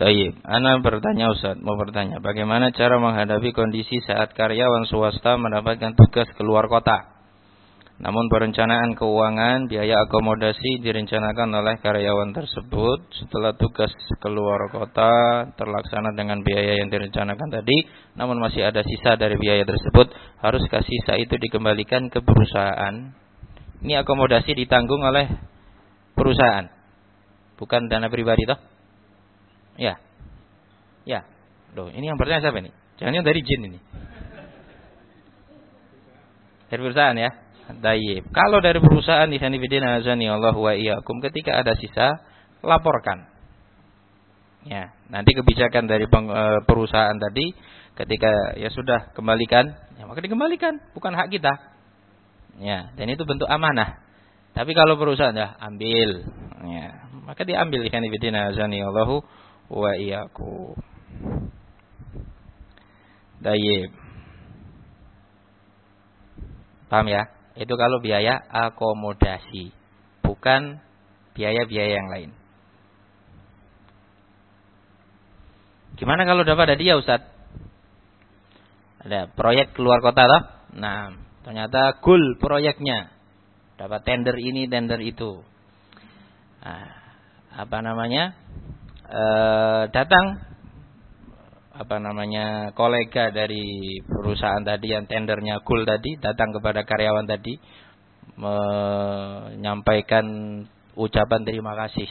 Taib. Ana bertanya Ustaz, mau bertanya, bagaimana cara menghadapi kondisi saat karyawan swasta mendapatkan tugas keluar kota? Namun perencanaan keuangan, biaya akomodasi direncanakan oleh karyawan tersebut setelah tugas keluar kota terlaksana dengan biaya yang direncanakan tadi, namun masih ada sisa dari biaya tersebut, haruskah sisa itu dikembalikan ke perusahaan? Ini akomodasi ditanggung oleh perusahaan, bukan dana pribadi toh? Ya. Ya. Loh, ini yang bertanya siapa ini? Jangan yang dari jin ini. Dari perusahaan ya. Dayib. Kalau dari perusahaan di bidina azani Allah wa iyyakum ketika ada sisa laporkan. Ya, nanti kebijakan dari e, perusahaan tadi ketika ya sudah kembalikan, ya maka dikembalikan, bukan hak kita. Ya, dan itu bentuk amanah. Tapi kalau perusahaan ya ambil, ya, maka diambil ikan bidina azani Allahu wa iyyakum. Dayib. Paham ya? Itu kalau biaya akomodasi, bukan biaya-biaya yang lain. Gimana kalau dapat hadiah Ustaz? Ada proyek keluar kota toh? Nah, ternyata cool proyeknya. Dapat tender ini, tender itu. Nah, apa namanya? E, datang apa namanya kolega dari perusahaan tadi yang tendernya cool tadi datang kepada karyawan tadi menyampaikan ucapan terima kasih.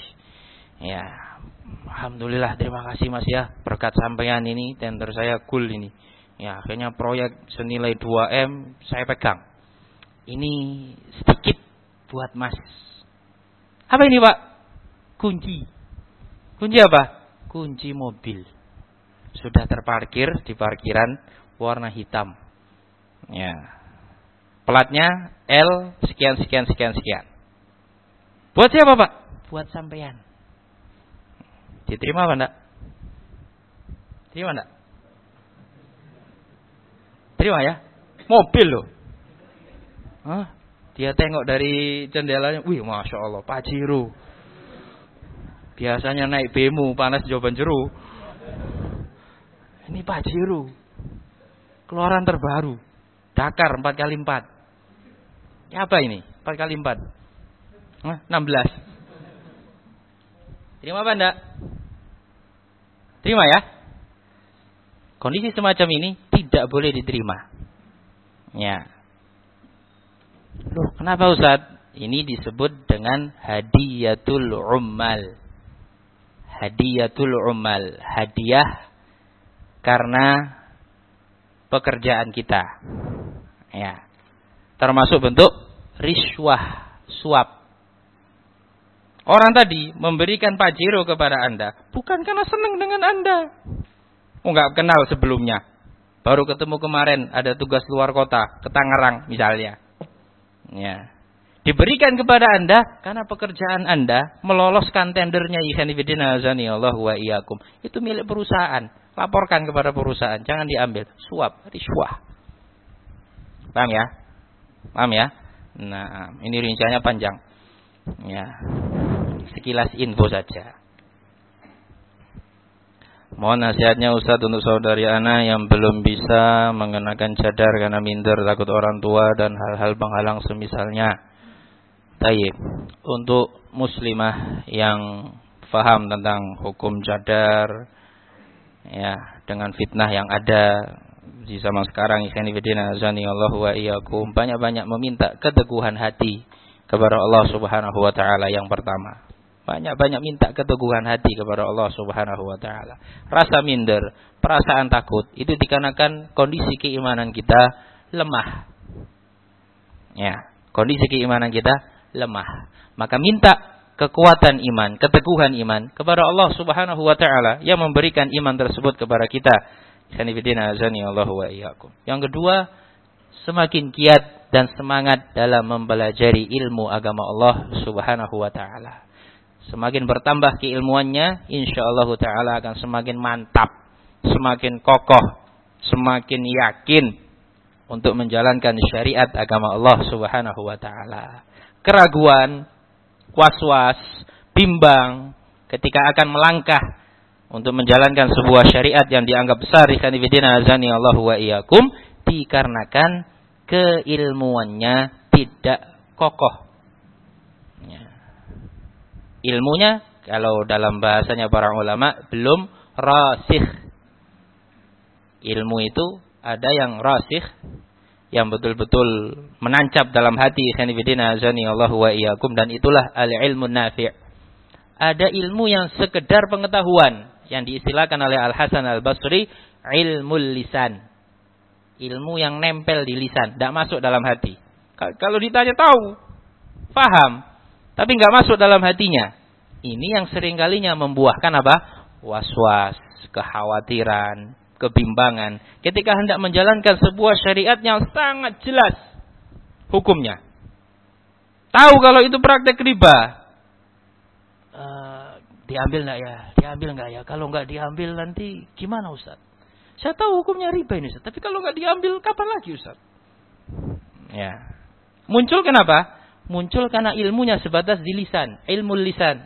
Ya alhamdulillah terima kasih mas ya. Berkat sampean ini tender saya cool ini. Ya akhirnya proyek senilai 2 m saya pegang. Ini sedikit buat mas. Apa ini pak? Kunci Kunci apa? Kunci mobil. Sudah terparkir di parkiran warna hitam. Ya. Platnya L sekian sekian sekian sekian. Buat siapa, Pak? Buat sampean. Diterima apa enggak? Terima enggak? Terima ya? Mobil loh. Hah? Dia tengok dari jendelanya, wih masya Allah, Pajero. Biasanya naik bemu panas jawaban jeru. Ini Pajero. Keluaran terbaru. Dakar 4 kali 4 Ya apa ini? 4 kali 4 Hah? 16. Terima apa enggak? Terima ya? Kondisi semacam ini tidak boleh diterima. Ya. Loh, kenapa Ustaz? Ini disebut dengan hadiyatul ummal hadiyatul umal, hadiah karena pekerjaan kita. Ya. Termasuk bentuk riswah, suap. Orang tadi memberikan pajero kepada Anda bukan karena senang dengan Anda. Oh, enggak kenal sebelumnya. Baru ketemu kemarin ada tugas luar kota, ke Tangerang misalnya. Ya diberikan kepada Anda karena pekerjaan Anda meloloskan tendernya ikhwanifidina azani Allah wa iyyakum. Itu milik perusahaan. Laporkan kepada perusahaan, jangan diambil. Suap, riswah. Paham ya? Paham ya? Nah, ini rinciannya panjang. Ya. Sekilas info saja. Mohon nasihatnya Ustadz untuk saudari Ana yang belum bisa mengenakan cadar karena minder takut orang tua dan hal-hal penghalang semisalnya. Taib. Untuk muslimah yang faham tentang hukum cadar ya dengan fitnah yang ada di zaman sekarang azani Allah wa iyyakum banyak-banyak meminta keteguhan hati kepada Allah Subhanahu wa taala yang pertama. Banyak-banyak minta keteguhan hati kepada Allah Subhanahu wa taala. Rasa minder, perasaan takut itu dikarenakan kondisi keimanan kita lemah. Ya, kondisi keimanan kita lemah. Maka minta kekuatan iman, keteguhan iman kepada Allah Subhanahu wa taala yang memberikan iman tersebut kepada kita. Yang kedua, semakin giat dan semangat dalam mempelajari ilmu agama Allah Subhanahu wa taala. Semakin bertambah keilmuannya, insyaallah taala akan semakin mantap, semakin kokoh, semakin yakin untuk menjalankan syariat agama Allah Subhanahu wa taala keraguan, was-was, bimbang ketika akan melangkah untuk menjalankan sebuah syariat yang dianggap besar ikhwan fillah azani Allah wa iyyakum dikarenakan keilmuannya tidak kokoh. Ya. Ilmunya kalau dalam bahasanya para ulama belum rasih. Ilmu itu ada yang rasih yang betul-betul menancap dalam hati fillah azani Allah wa iyyakum dan itulah al-ilmu nafi'. Ada ilmu yang sekedar pengetahuan yang diistilahkan oleh Al Hasan Al Basri ilmu lisan. Ilmu yang nempel di lisan, tidak masuk dalam hati. Kalau ditanya tahu, paham, tapi nggak masuk dalam hatinya. Ini yang seringkalinya membuahkan apa? Was-was, kekhawatiran, kebimbangan. Ketika hendak menjalankan sebuah syariat yang sangat jelas hukumnya. Tahu kalau itu praktek riba, Diambil nggak ya? Diambil nggak ya? Kalau nggak diambil nanti gimana Ustaz? Saya tahu hukumnya riba ini Ustaz. Tapi kalau nggak diambil kapan lagi Ustaz? Ya. Muncul kenapa? Muncul karena ilmunya sebatas di lisan. Ilmu lisan.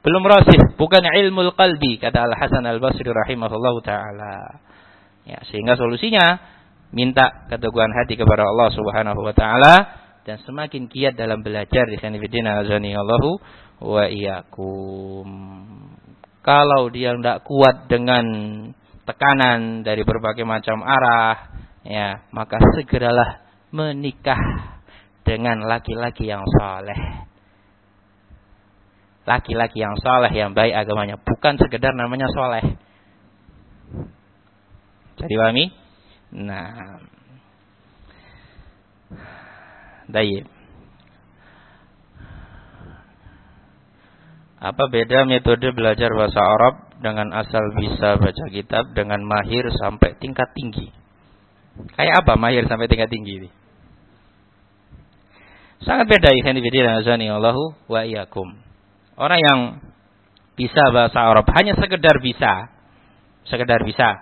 Belum rasih. Bukan ilmu qalbi. Kata Al-Hasan Al-Basri rahimahullah ta'ala. Ya, sehingga solusinya minta keteguhan hati kepada Allah Subhanahu wa taala dan semakin giat dalam belajar di sini azani wa iyyakum. Kalau dia tidak kuat dengan tekanan dari berbagai macam arah, ya, maka segeralah menikah dengan laki-laki yang saleh. Laki-laki yang saleh yang baik agamanya, bukan sekedar namanya saleh. Jadi pahami? Nah. Baik. Apa beda metode belajar bahasa Arab dengan asal bisa baca kitab dengan mahir sampai tingkat tinggi? Kayak apa mahir sampai tingkat tinggi ini? Sangat beda ikhwan fillah Allahu wa iyyakum. Orang yang bisa bahasa Arab hanya sekedar bisa, sekedar bisa.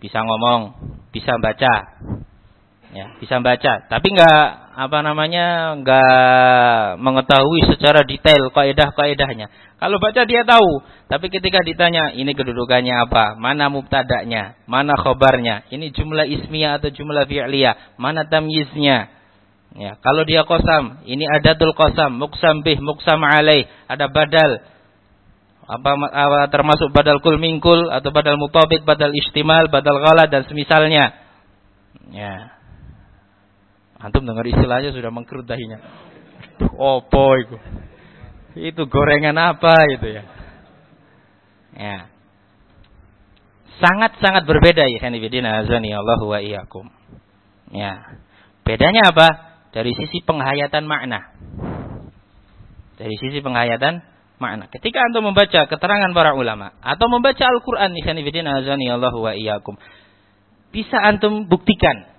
Bisa ngomong, bisa baca. Ya, bisa baca, tapi enggak apa namanya nggak mengetahui secara detail kaidah-kaidahnya. Kalau baca dia tahu, tapi ketika ditanya ini kedudukannya apa, mana mubtada'nya, mana khobarnya, ini jumlah ismiyah atau jumlah fi'liyah, mana tamyiznya. Ya, kalau dia kosam, ini adatul kosam, muksam bih, muksam alaih, ada badal. Apa, apa termasuk badal kul mingkul atau badal mutabik, badal istimal, badal ghala dan semisalnya. Ya. Antum dengar istilahnya sudah mengkerut dahinya. Opo itu? Itu gorengan apa itu ya? Ya. Sangat-sangat berbeda ya kanibidina azani Allah wa iyyakum. Ya. Bedanya apa? Dari sisi penghayatan makna. Dari sisi penghayatan makna. Ketika antum membaca keterangan para ulama atau membaca Al-Qur'an nih kanibidina azani Allah wa iyyakum. Bisa antum buktikan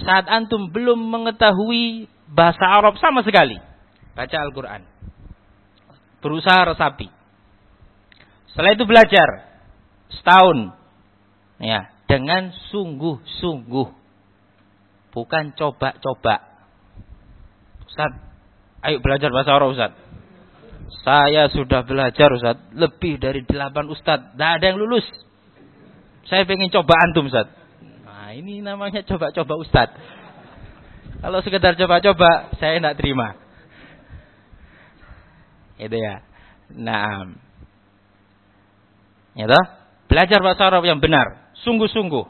saat antum belum mengetahui bahasa Arab sama sekali. Baca Al-Quran. Berusaha resapi. Setelah itu belajar. Setahun. Ya, dengan sungguh-sungguh. Bukan coba-coba. Ustaz, ayo belajar bahasa Arab Ustaz. Saya sudah belajar Ustaz. Lebih dari delapan Ustaz. Tidak ada yang lulus. Saya pengen coba antum Ustaz. Nah, ini namanya coba-coba Ustad. Kalau sekedar coba-coba, saya tidak terima. Itu ya. Nah, ya? Belajar bahasa Arab yang benar, sungguh-sungguh.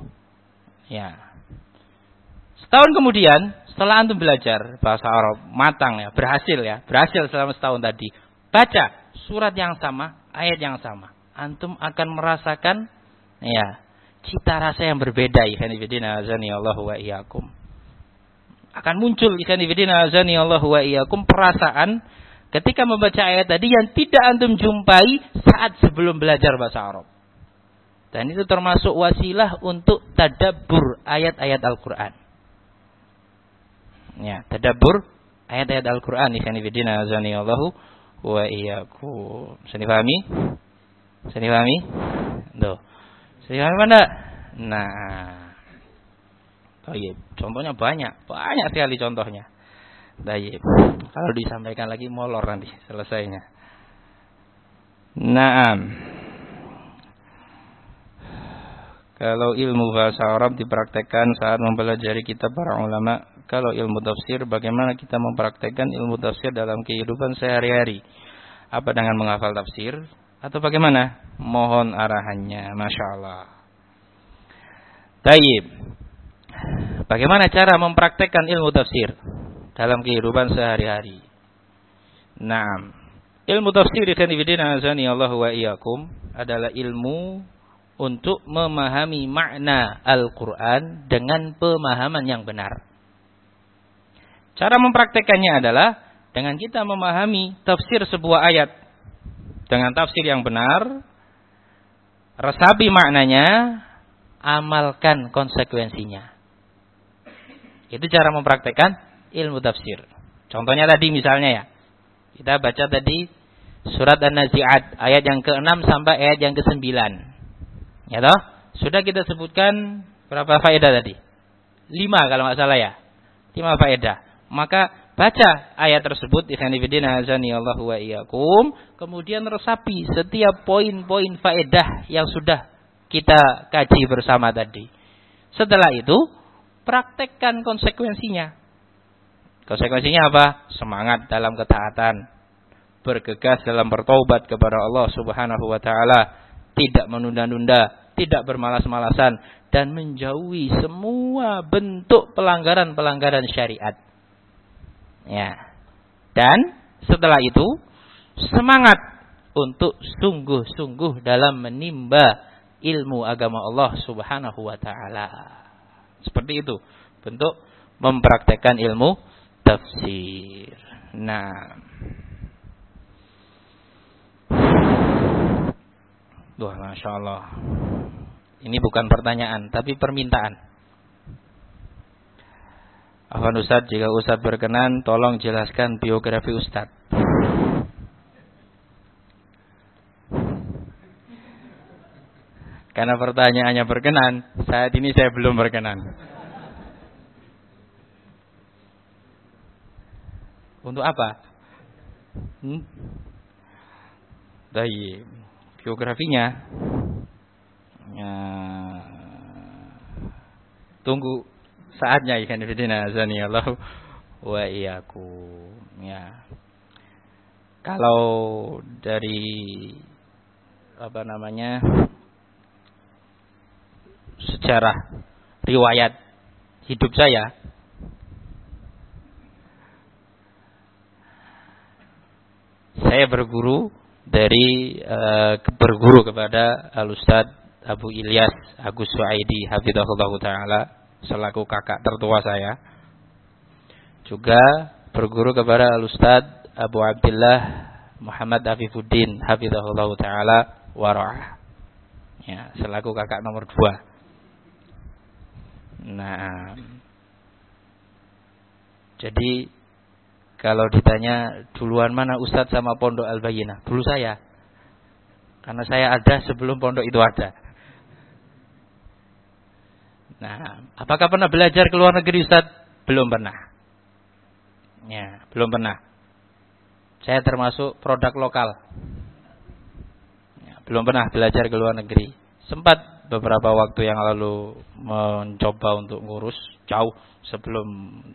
Ya. Setahun kemudian, setelah antum belajar bahasa Arab matang ya, berhasil ya, berhasil selama setahun tadi. Baca surat yang sama, ayat yang sama. Antum akan merasakan ya, cita rasa yang berbeda ikhwan fillah azani Allah wa iyyakum. Akan muncul ikhwan fillah azani Allah wa iyyakum perasaan ketika membaca ayat tadi yang tidak antum jumpai saat sebelum belajar bahasa Arab. Dan itu termasuk wasilah untuk tadabbur ayat-ayat Al-Qur'an. Ya, tadabbur ayat-ayat Al-Qur'an ikhwan fillah azani Allah wa iyyakum. Bisa dipahami? Bisa dipahami? Tuh. Sehingga mana? Nah. Baik, contohnya banyak, banyak sekali contohnya. Baik. Kalau disampaikan lagi molor nanti selesainya. Naam. kalau ilmu bahasa Arab dipraktekkan saat mempelajari kitab para ulama, kalau ilmu tafsir bagaimana kita mempraktekkan ilmu tafsir dalam kehidupan sehari-hari? Apa dengan menghafal tafsir atau bagaimana? Mohon arahannya, masya Allah. Taib. Bagaimana cara mempraktekkan ilmu tafsir dalam kehidupan sehari-hari? Nah, ilmu tafsir di azani Allah wa iyyakum adalah ilmu untuk memahami makna Al-Quran dengan pemahaman yang benar. Cara mempraktekannya adalah dengan kita memahami tafsir sebuah ayat dengan tafsir yang benar, resapi maknanya, amalkan konsekuensinya. Itu cara mempraktekkan ilmu tafsir. Contohnya tadi misalnya ya, kita baca tadi surat An-Nazi'at ayat yang ke-6 sampai ayat yang ke-9. Ya toh? Sudah kita sebutkan berapa faedah tadi? Lima kalau nggak salah ya. Lima faedah. Maka baca ayat tersebut kemudian resapi setiap poin-poin faedah yang sudah kita kaji bersama tadi. Setelah itu praktekkan konsekuensinya. Konsekuensinya apa? Semangat dalam ketaatan, bergegas dalam bertobat kepada Allah Subhanahu wa taala, tidak menunda-nunda, tidak bermalas-malasan dan menjauhi semua bentuk pelanggaran-pelanggaran syariat. Ya. Dan setelah itu semangat untuk sungguh-sungguh dalam menimba ilmu agama Allah Subhanahu wa taala. Seperti itu bentuk mempraktekkan ilmu tafsir. Nah, Wah, Masya Allah. Ini bukan pertanyaan, tapi permintaan. Afan Ustadz, jika Ustadz berkenan, tolong jelaskan biografi Ustadz. Karena pertanyaannya berkenan, saat ini saya belum berkenan. Untuk apa? Hmm? Baik biografinya. Ya, tunggu saatnya ikan fidina azani Allah wa iyyakum. Ya. Kalau dari apa namanya sejarah riwayat hidup saya saya berguru dari uh, berguru kepada Al Ustad Abu Ilyas Agus Suaidi Hafizahullah Taala selaku kakak tertua saya. Juga berguru kepada Al Ustad Abu Abdullah Muhammad Afifuddin Hafizahullah Taala Warah. Ya, selaku kakak nomor dua. Nah, jadi kalau ditanya duluan mana Ustadz sama Pondok Al-Bayyinah? Dulu saya. Karena saya ada sebelum pondok itu ada. Nah, apakah pernah belajar ke luar negeri Ustadz? Belum pernah. Ya, belum pernah. Saya termasuk produk lokal. Ya, belum pernah belajar ke luar negeri. Sempat beberapa waktu yang lalu mencoba untuk ngurus jauh sebelum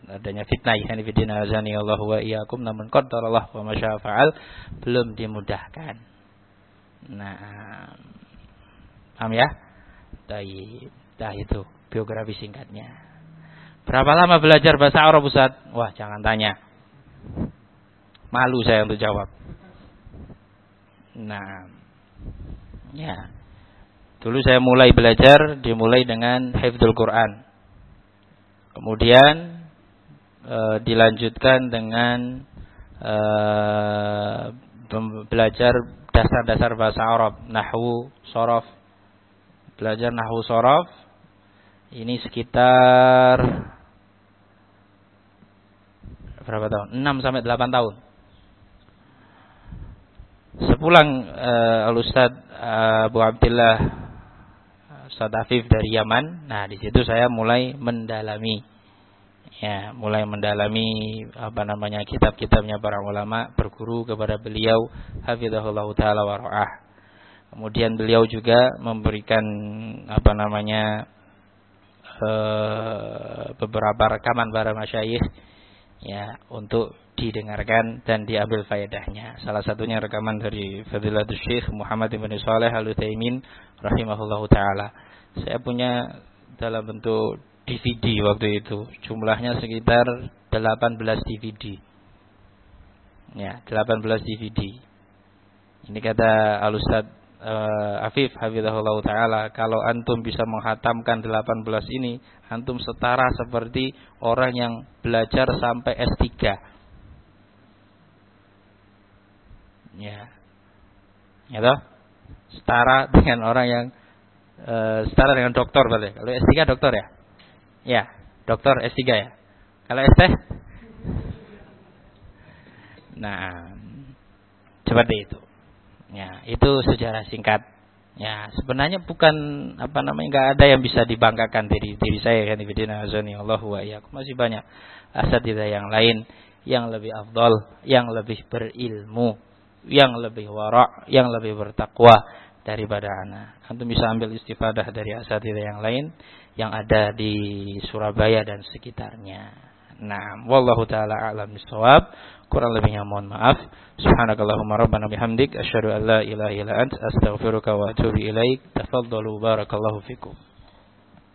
adanya fitnah ini fitnah azani Allah wa iyyakum namun qadarallah wa masyafa'al belum dimudahkan. Nah, paham ya? Baik, dah itu biografi singkatnya. Berapa lama belajar bahasa Arab Ustaz? Wah, jangan tanya. Malu saya untuk jawab. Nah, ya. Dulu saya mulai belajar dimulai dengan hafdzul Quran. Kemudian e, dilanjutkan dengan e, belajar dasar-dasar bahasa Arab, nahwu, sorof. Belajar nahwu sorof. Ini sekitar berapa tahun? 6 sampai 8 tahun. Sepulang uh, Al-Ustaz uh, Abu Abdullah Ustaz Afif dari Yaman. Nah, di situ saya mulai mendalami ya, mulai mendalami apa namanya kitab-kitabnya para ulama, berguru kepada beliau hafizahullah taala wa. Kemudian beliau juga memberikan apa namanya beberapa rekaman para masyayikh ya untuk didengarkan dan diambil faedahnya. Salah satunya rekaman dari Fadilatul Syekh Muhammad bin Saleh Al-Utsaimin rahimahullahu taala. Saya punya dalam bentuk DVD waktu itu. Jumlahnya sekitar 18 DVD. Ya, 18 DVD. Ini kata Al-Ustaz uh, Afif Hafizahullah Ta'ala Kalau antum bisa menghatamkan 18 ini Antum setara seperti orang yang belajar sampai S3 Ya. Ya toh? Setara dengan orang yang uh, Setara dengan dokter berarti. Kalau S3 dokter ya? Ya dokter S3 ya. Kalau S3 Nah Seperti itu Ya, itu sejarah singkat. Ya, sebenarnya bukan apa namanya nggak ada yang bisa dibanggakan dari diri saya kan azani Allah wa Masih banyak asatidah yang lain yang lebih afdal, yang lebih berilmu, yang lebih wara, yang lebih bertakwa daripada anak. Antum bisa ambil istifadah dari asatidah yang lain yang ada di Surabaya dan sekitarnya. Nah, wallahu taala a'lam bissawab. Kurang lebihnya mohon maaf. Subhanakallahumma rabbana bihamdik asyhadu an la ilaha illa ant astaghfiruka wa atubu ilaik. Barakallahu fikum.